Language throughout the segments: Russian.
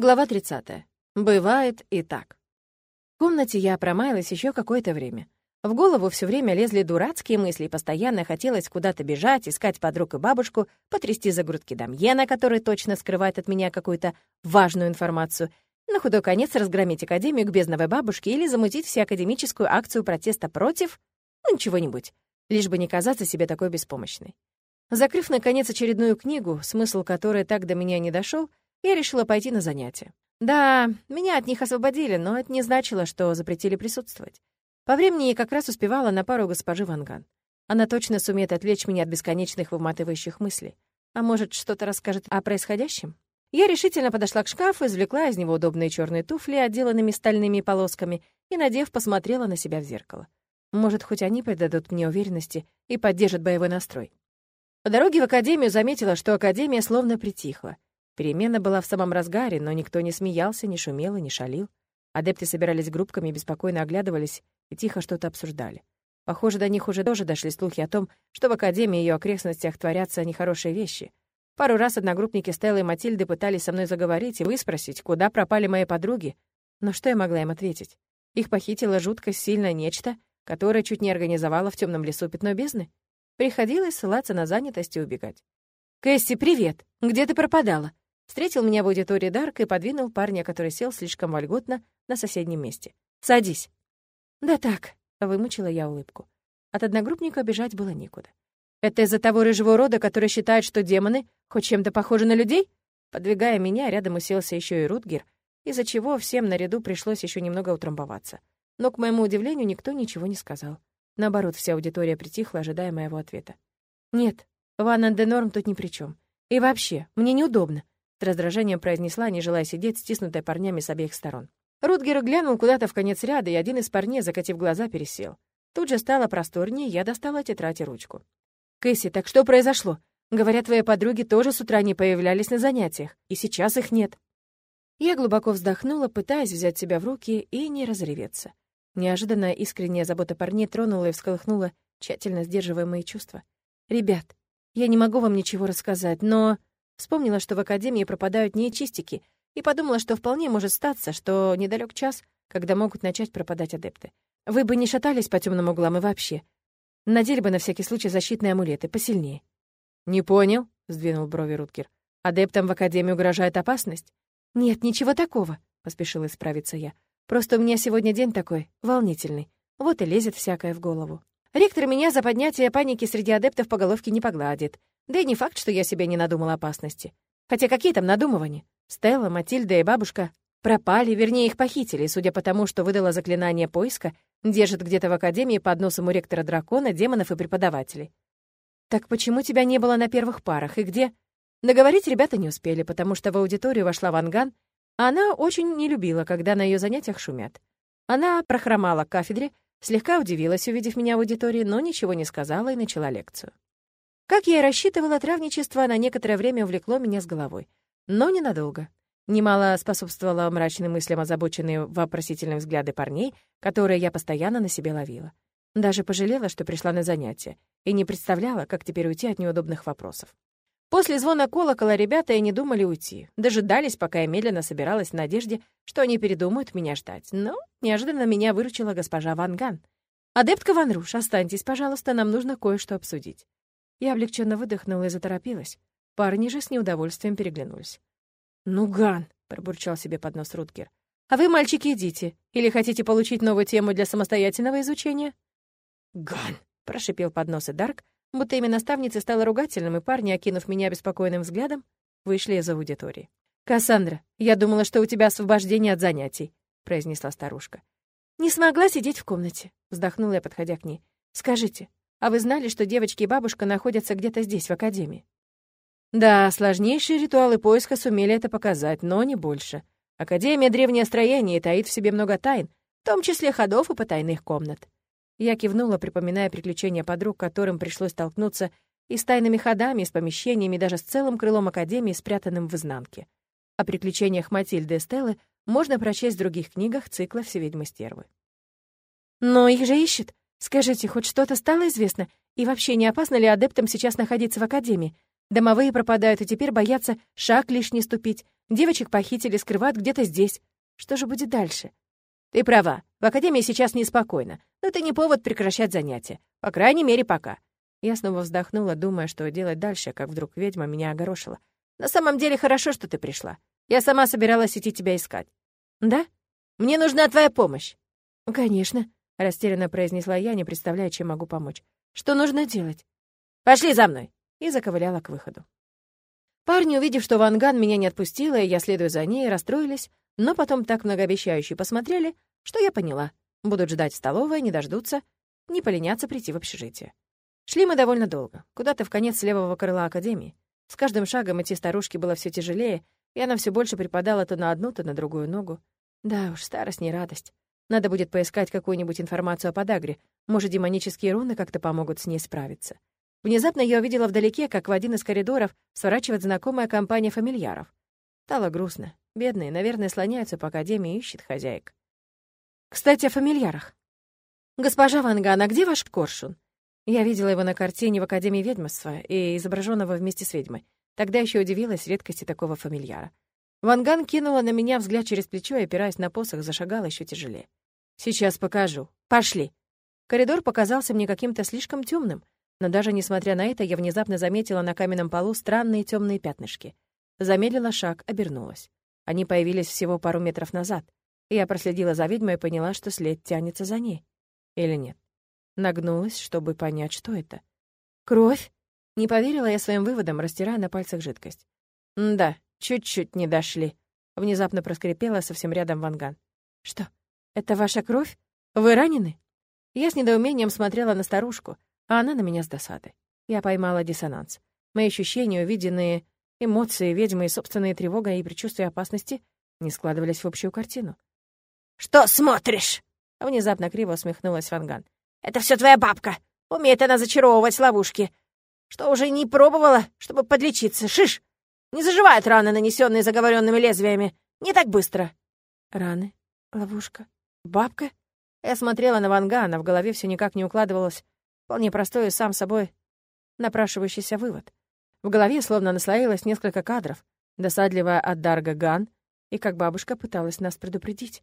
Глава 30. Бывает и так. В комнате я промаялась еще какое-то время. В голову все время лезли дурацкие мысли, и постоянно хотелось куда-то бежать, искать подруг и бабушку, потрясти за грудки Дамьена, который точно скрывает от меня какую-то важную информацию, на худой конец разгромить Академию к бездновой бабушке или замутить всеакадемическую акцию протеста против... ну, чего-нибудь, лишь бы не казаться себе такой беспомощной. Закрыв, наконец, очередную книгу, смысл которой так до меня не дошел, я решила пойти на занятия. Да, меня от них освободили, но это не значило, что запретили присутствовать. По времени я как раз успевала на пару госпожи Ванган. Она точно сумеет отвлечь меня от бесконечных выматывающих мыслей. А может, что-то расскажет о происходящем? Я решительно подошла к шкафу, извлекла из него удобные черные туфли, отделанными стальными полосками, и, надев, посмотрела на себя в зеркало. Может, хоть они придадут мне уверенности и поддержат боевой настрой. По дороге в академию заметила, что академия словно притихла. Перемена была в самом разгаре, но никто не смеялся, не шумел и не шалил. Адепты собирались группками, беспокойно оглядывались и тихо что-то обсуждали. Похоже, до них уже тоже дошли слухи о том, что в Академии и ее окрестностях творятся нехорошие вещи. Пару раз одногруппники Стеллы и Матильды пытались со мной заговорить и выспросить, куда пропали мои подруги. Но что я могла им ответить? Их похитило жутко сильное нечто, которое чуть не организовало в темном лесу пятно бездны. Приходилось ссылаться на занятость и убегать. «Кэсси, привет! Где ты пропадала?» Встретил меня в аудитории Дарк и подвинул парня, который сел слишком вольготно на соседнем месте. «Садись». «Да так», — вымучила я улыбку. От одногруппника бежать было некуда. «Это из-за того рыжего рода, который считает, что демоны хоть чем-то похожи на людей?» Подвигая меня, рядом уселся еще и Рутгер, из-за чего всем наряду пришлось еще немного утрамбоваться. Но, к моему удивлению, никто ничего не сказал. Наоборот, вся аудитория притихла, ожидая моего ответа. «Нет, Ван Норм тут ни при чем. И вообще, мне неудобно. С раздражением произнесла, не желая сидеть, стиснутая парнями с обеих сторон. Рутгер глянул куда-то в конец ряда, и один из парней, закатив глаза, пересел. Тут же стало просторнее, я достала тетрадь и ручку. «Кэсси, так что произошло? Говорят, твои подруги тоже с утра не появлялись на занятиях, и сейчас их нет». Я глубоко вздохнула, пытаясь взять себя в руки и не разреветься. Неожиданно искренняя забота парней тронула и всколыхнула тщательно сдерживаемые чувства. «Ребят, я не могу вам ничего рассказать, но...» Вспомнила, что в академии пропадают нечистики, и подумала, что вполне может статься, что недалек час, когда могут начать пропадать адепты. Вы бы не шатались по темным углам и вообще. Надели бы на всякий случай защитные амулеты, посильнее. «Не понял», — сдвинул брови Руткер. «Адептам в академии угрожает опасность?» «Нет, ничего такого», — поспешила исправиться я. «Просто у меня сегодня день такой, волнительный. Вот и лезет всякое в голову. Ректор меня за поднятие паники среди адептов по головке не погладит. Да и не факт, что я себе не надумала опасности. Хотя какие там надумывания? Стелла, Матильда и бабушка пропали, вернее, их похитили, судя по тому, что выдала заклинание поиска, держит где-то в академии под носом у ректора дракона, демонов и преподавателей. Так почему тебя не было на первых парах и где? Договорить ребята не успели, потому что в аудиторию вошла Ванган, а она очень не любила, когда на ее занятиях шумят. Она прохромала к кафедре, слегка удивилась, увидев меня в аудитории, но ничего не сказала и начала лекцию. Как я и рассчитывала, травничество на некоторое время увлекло меня с головой. Но ненадолго. Немало способствовало мрачным мыслям озабоченные вопросительные взгляды парней, которые я постоянно на себе ловила. Даже пожалела, что пришла на занятия, и не представляла, как теперь уйти от неудобных вопросов. После звона колокола ребята и не думали уйти. Дожидались, пока я медленно собиралась в надежде, что они передумают меня ждать. Но неожиданно меня выручила госпожа Ванган. «Адептка Ван Руш, останьтесь, пожалуйста, нам нужно кое-что обсудить». Я облегченно выдохнула и заторопилась. Парни же с неудовольствием переглянулись. «Ну, Ган!» — пробурчал себе под нос Рутгер. «А вы, мальчики, идите. Или хотите получить новую тему для самостоятельного изучения?» «Ган!» — прошипел под нос и Дарк, будто имя наставницы стало ругательным, и парни, окинув меня беспокойным взглядом, вышли из аудитории. «Кассандра, я думала, что у тебя освобождение от занятий», — произнесла старушка. «Не смогла сидеть в комнате», — вздохнула я, подходя к ней. «Скажите, а вы знали, что девочки и бабушка находятся где-то здесь, в академии? Да, сложнейшие ритуалы поиска сумели это показать, но не больше. Академия — древнее строение и таит в себе много тайн, в том числе ходов и потайных комнат. Я кивнула, припоминая приключения подруг, которым пришлось столкнуться и с тайными ходами, и с помещениями, и даже с целым крылом Академии, спрятанным в изнанке. О приключениях Матильды и Стеллы можно прочесть в других книгах цикла «Все ведьмы стервы». «Но их же ищут. Скажите, хоть что-то стало известно? И вообще, не опасно ли адептам сейчас находиться в Академии? Домовые пропадают и теперь боятся шаг лишний ступить. Девочек похитили, скрывают где-то здесь. Что же будет дальше? Ты права, в академии сейчас неспокойно, но это не повод прекращать занятия. По крайней мере, пока. Я снова вздохнула, думая, что делать дальше, как вдруг ведьма меня огорошила. На самом деле хорошо, что ты пришла. Я сама собиралась идти тебя искать. Да? Мне нужна твоя помощь. Конечно, растерянно произнесла я, не представляя, чем могу помочь. Что нужно делать? Пошли за мной. И заковыляла к выходу. Парни, увидев, что Ванган меня не отпустила, и я следую за ней, расстроились, но потом так многообещающе посмотрели, что я поняла. Будут ждать в столовой, не дождутся, не поленятся прийти в общежитие. Шли мы довольно долго, куда-то в конец левого крыла Академии. С каждым шагом идти старушке было все тяжелее, и она все больше припадала то на одну, то на другую ногу. Да уж, старость не радость. Надо будет поискать какую-нибудь информацию о подагре. Может, демонические руны как-то помогут с ней справиться. Внезапно я увидела вдалеке, как в один из коридоров сворачивает знакомая компания фамильяров. Стало грустно. Бедные, наверное, слоняются по академии и ищут хозяек. Кстати, о фамильярах. «Госпожа Ванган, а где ваш коршун?» Я видела его на картине в Академии ведьмовства и изображенного вместе с ведьмой. Тогда еще удивилась редкости такого фамильяра. Ванган кинула на меня взгляд через плечо и, опираясь на посох, зашагала еще тяжелее. «Сейчас покажу. Пошли!» Коридор показался мне каким-то слишком темным, но даже несмотря на это, я внезапно заметила на каменном полу странные темные пятнышки. Замедлила шаг, обернулась. Они появились всего пару метров назад. Я проследила за ведьмой и поняла, что след тянется за ней. Или нет? Нагнулась, чтобы понять, что это. «Кровь?» Не поверила я своим выводам, растирая на пальцах жидкость. «Да, чуть-чуть не дошли», — внезапно проскрипела совсем рядом Ванган. «Что, это ваша кровь? Вы ранены?» Я с недоумением смотрела на старушку, а она на меня с досадой. Я поймала диссонанс. Мои ощущения, увиденные Эмоции ведьмы и собственная тревога и предчувствие опасности не складывались в общую картину. «Что смотришь?» — внезапно криво усмехнулась Ванган. «Это все твоя бабка. Умеет она зачаровывать ловушки. Что уже не пробовала, чтобы подлечиться. Шиш! Не заживают раны, нанесенные заговоренными лезвиями. Не так быстро». «Раны? Ловушка? Бабка?» Я смотрела на Вангана, в голове все никак не укладывалось. Вполне простой и сам собой напрашивающийся вывод. В голове словно наслоилось несколько кадров, досадливая от Дарга Ган, и как бабушка пыталась нас предупредить.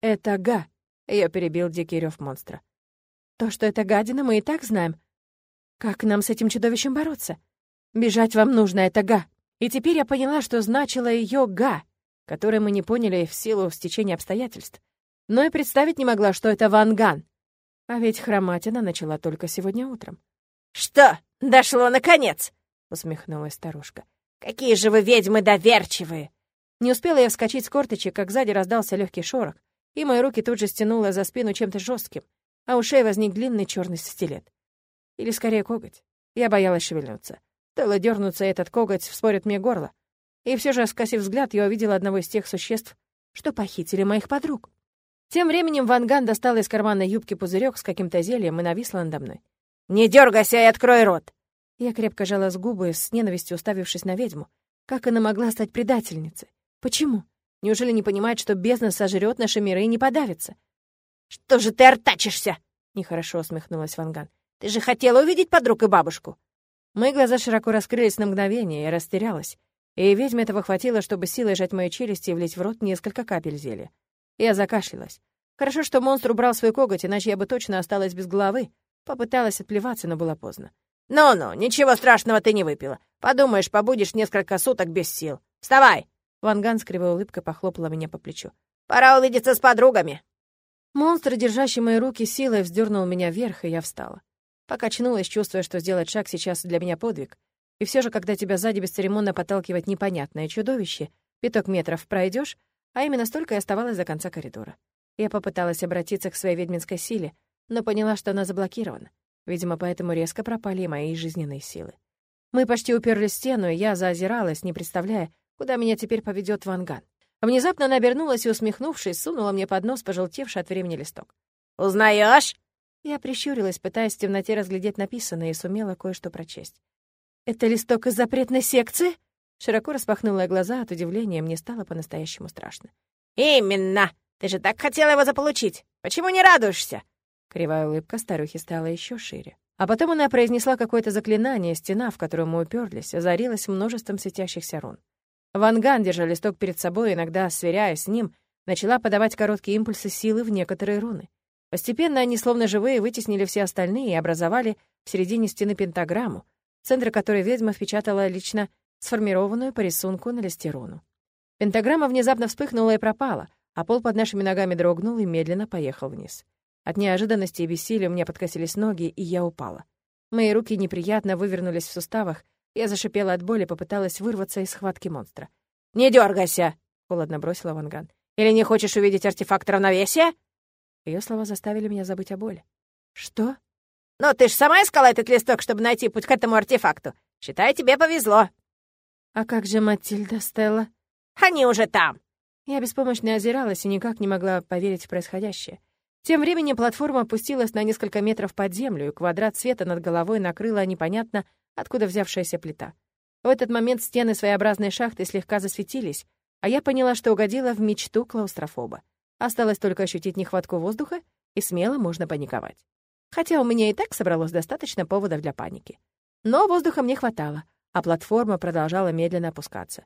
«Это Га!» — ее перебил дикий рев монстра. «То, что это гадина, мы и так знаем. Как нам с этим чудовищем бороться? Бежать вам нужно, это Га!» И теперь я поняла, что значило ее Га, которое мы не поняли в силу стечения обстоятельств. Но и представить не могла, что это Ванган. А ведь хромать она начала только сегодня утром. «Что, дошло наконец?» усмехнулась старушка. «Какие же вы ведьмы доверчивые!» Не успела я вскочить с корточек, как сзади раздался легкий шорох, и мои руки тут же стянуло за спину чем-то жестким, а у шеи возник длинный черный стилет. Или скорее коготь. Я боялась шевельнуться. Стоило дернуться, этот коготь вспорит мне горло. И все же, скосив взгляд, я увидела одного из тех существ, что похитили моих подруг. Тем временем Ванган достала из кармана юбки пузырек с каким-то зельем и нависла надо мной. «Не дергайся и открой рот!» Я крепко жала с губы, с ненавистью уставившись на ведьму. Как она могла стать предательницей? Почему? Неужели не понимает, что бездна сожрет наши миры и не подавится? «Что же ты артачишься?» — нехорошо усмехнулась Ванган. «Ты же хотела увидеть подруг и бабушку!» Мои глаза широко раскрылись на мгновение, я растерялась. И ведьме этого хватило, чтобы силой сжать мои челюсти и влить в рот несколько капель зелья. Я закашлялась. Хорошо, что монстр убрал свой коготь, иначе я бы точно осталась без головы. Попыталась отплеваться, но было поздно. «Ну-ну, ничего страшного ты не выпила. Подумаешь, побудешь несколько суток без сил. Вставай!» Ванган с кривой улыбкой похлопала меня по плечу. «Пора увидеться с подругами!» Монстр, держащий мои руки силой, вздернул меня вверх, и я встала. Покачнулась, чувствуя, что сделать шаг сейчас для меня подвиг. И все же, когда тебя сзади бесцеремонно подталкивает непонятное чудовище, пяток метров пройдешь, а именно столько и оставалось до конца коридора. Я попыталась обратиться к своей ведьминской силе, но поняла, что она заблокирована. Видимо, поэтому резко пропали мои жизненные силы. Мы почти уперлись в стену, и я заозиралась, не представляя, куда меня теперь поведет Ванган. Внезапно она обернулась и, усмехнувшись, сунула мне под нос пожелтевший от времени листок. «Узнаешь?» Я прищурилась, пытаясь в темноте разглядеть написанное, и сумела кое-что прочесть. «Это листок из запретной секции?» Широко распахнула глаза от удивления, мне стало по-настоящему страшно. «Именно! Ты же так хотела его заполучить! Почему не радуешься?» Кривая улыбка старухи стала еще шире. А потом она произнесла какое-то заклинание, стена, в которую мы уперлись, озарилась множеством светящихся рун. Ванган, держа листок перед собой, иногда сверяясь с ним, начала подавать короткие импульсы силы в некоторые руны. Постепенно они, словно живые, вытеснили все остальные и образовали в середине стены пентаграмму, в центре которой ведьма впечатала лично сформированную по рисунку на листе руну. Пентаграмма внезапно вспыхнула и пропала, а пол под нашими ногами дрогнул и медленно поехал вниз. От неожиданности и бессилия у меня подкосились ноги, и я упала. Мои руки неприятно вывернулись в суставах, я зашипела от боли, попыталась вырваться из схватки монстра. «Не дергайся!» — холодно бросила Ванган. «Или не хочешь увидеть артефакт равновесия?» Ее слова заставили меня забыть о боли. «Что?» «Ну, ты ж сама искала этот листок, чтобы найти путь к этому артефакту. Считай, тебе повезло». «А как же Матильда, Стелла?» «Они уже там!» Я беспомощно озиралась и никак не могла поверить в происходящее. Тем временем платформа опустилась на несколько метров под землю, и квадрат света над головой накрыла непонятно откуда взявшаяся плита. В этот момент стены своеобразной шахты слегка засветились, а я поняла, что угодила в мечту клаустрофоба. Осталось только ощутить нехватку воздуха, и смело можно паниковать. Хотя у меня и так собралось достаточно поводов для паники. Но воздуха мне хватало, а платформа продолжала медленно опускаться.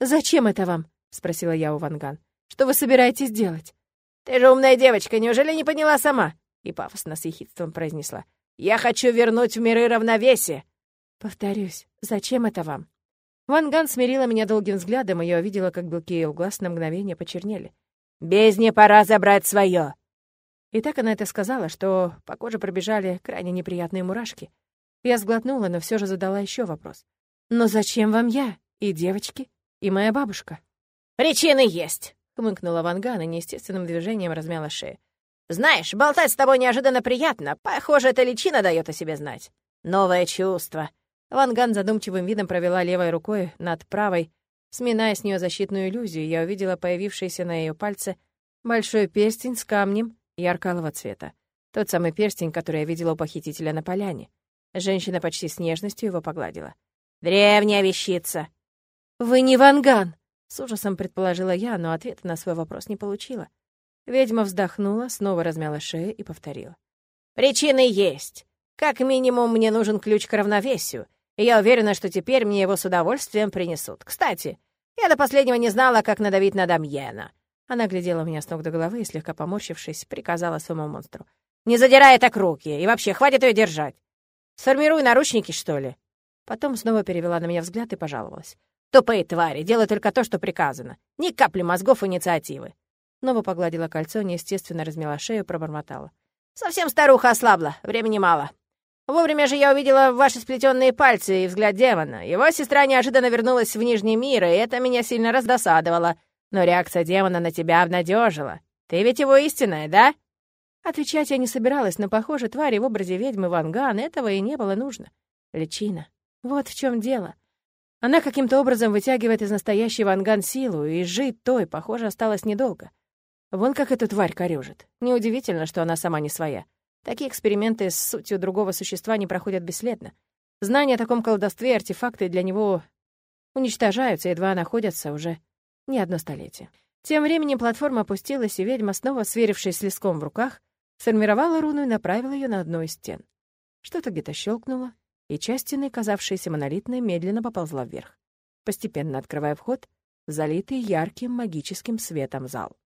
«Зачем это вам?» — спросила я у Ванган. «Что вы собираетесь делать?» «Ты же умная девочка, неужели не поняла сама?» И пафосно с ехидством произнесла. «Я хочу вернуть в миры равновесие!» «Повторюсь, зачем это вам?» Ван Ган смирила меня долгим взглядом, и я увидела, как белки ее глаз на мгновение почернели. «Бездне пора забрать свое!» И так она это сказала, что по коже пробежали крайне неприятные мурашки. Я сглотнула, но все же задала еще вопрос. «Но зачем вам я? И девочки? И моя бабушка?» «Причины есть!» — хмыкнула Ванган и неестественным движением размяла шею. «Знаешь, болтать с тобой неожиданно приятно. Похоже, эта личина дает о себе знать. Новое чувство. Ванган задумчивым видом провела левой рукой над правой, сминая с нее защитную иллюзию, я увидела появившийся на ее пальце большой перстень с камнем яркого цвета. Тот самый перстень, который я видела у похитителя на поляне. Женщина почти с нежностью его погладила. «Древняя вещица!» «Вы не Ванган!» — с ужасом предположила я, но ответа на свой вопрос не получила. Ведьма вздохнула, снова размяла шею и повторила. «Причины есть. Как минимум, мне нужен ключ к равновесию, и я уверена, что теперь мне его с удовольствием принесут. Кстати, я до последнего не знала, как надавить на Дамьена». Она глядела меня с ног до головы и, слегка поморщившись, приказала своему монстру. «Не задирай так руки, и вообще, хватит ее держать. Сформируй наручники, что ли». Потом снова перевела на меня взгляд и пожаловалась. «Тупые твари, делай только то, что приказано. Ни капли мозгов инициативы». Снова погладила кольцо, неестественно размела шею, пробормотала. «Совсем старуха ослабла, времени мало. Вовремя же я увидела ваши сплетенные пальцы и взгляд демона. Его сестра неожиданно вернулась в Нижний мир, и это меня сильно раздосадовало. Но реакция демона на тебя обнадежила. Ты ведь его истинная, да?» Отвечать я не собиралась, но, похоже, твари в образе ведьмы Ванган этого и не было нужно. Личина. Вот в чем дело. Она каким-то образом вытягивает из настоящей Ванган силу, и жить той, похоже, осталось недолго. Вон как эту тварь корёжит. Неудивительно, что она сама не своя. Такие эксперименты с сутью другого существа не проходят бесследно. Знания о таком колдовстве и артефакты для него уничтожаются, едва находятся уже не одно столетие. Тем временем платформа опустилась, и ведьма, снова сверившись с леском в руках, сформировала руну и направила ее на одну из стен. Что-то где-то щелкнуло, и часть стены, казавшаяся монолитной, медленно поползла вверх, постепенно открывая вход в залитый ярким магическим светом зал.